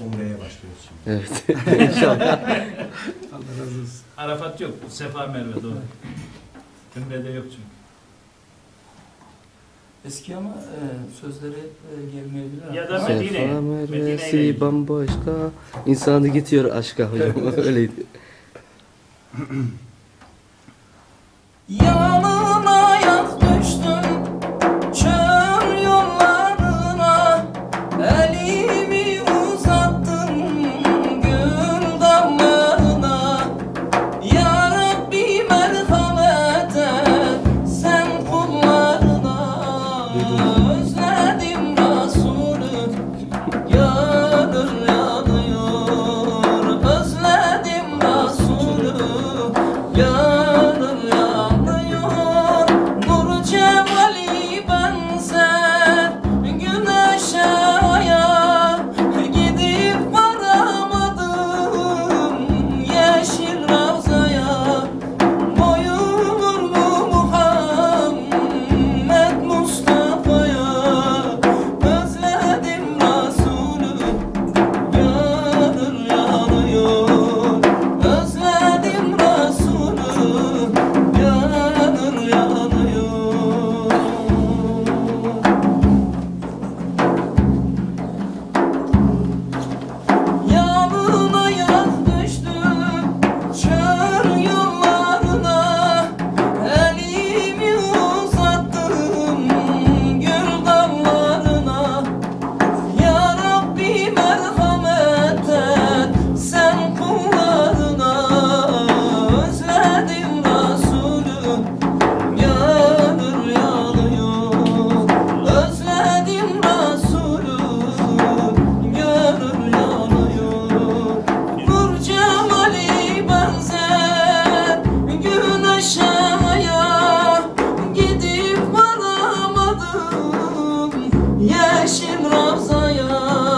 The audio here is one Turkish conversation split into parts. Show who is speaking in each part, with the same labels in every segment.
Speaker 1: Umre'ye başlıyoruz şimdi.
Speaker 2: Evet. İnşallah.
Speaker 3: Allah razı olsun.
Speaker 4: Arafat yok. Sefa Merve doğru. Ümre'de yok çünkü.
Speaker 5: Eski ama e, sözleri e, gelmeyebilir.
Speaker 4: Ya da Medine.
Speaker 2: Sefa
Speaker 4: Medine'yle.
Speaker 2: mervesi bambaşka. İnsanı gidiyor aşka hocam. Öyleydi.
Speaker 5: Ya
Speaker 6: Ramazan'a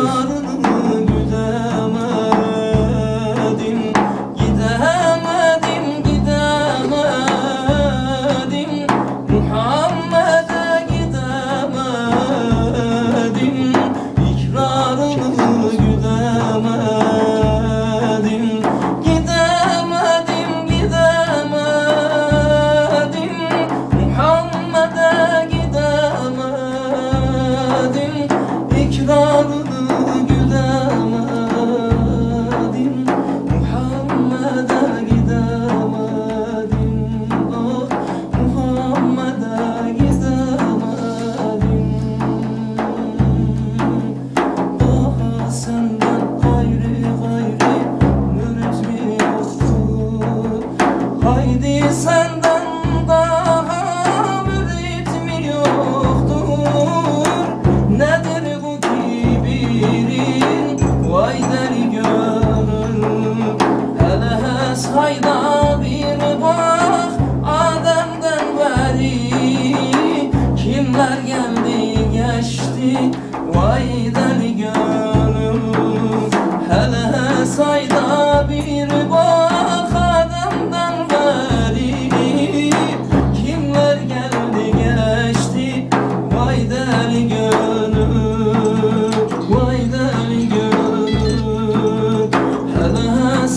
Speaker 6: Father.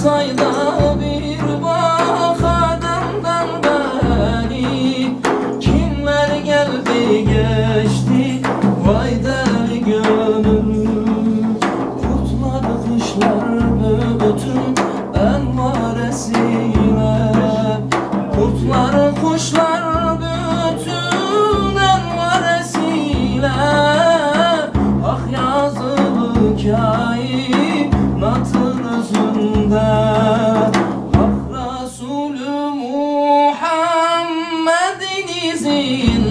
Speaker 5: soy in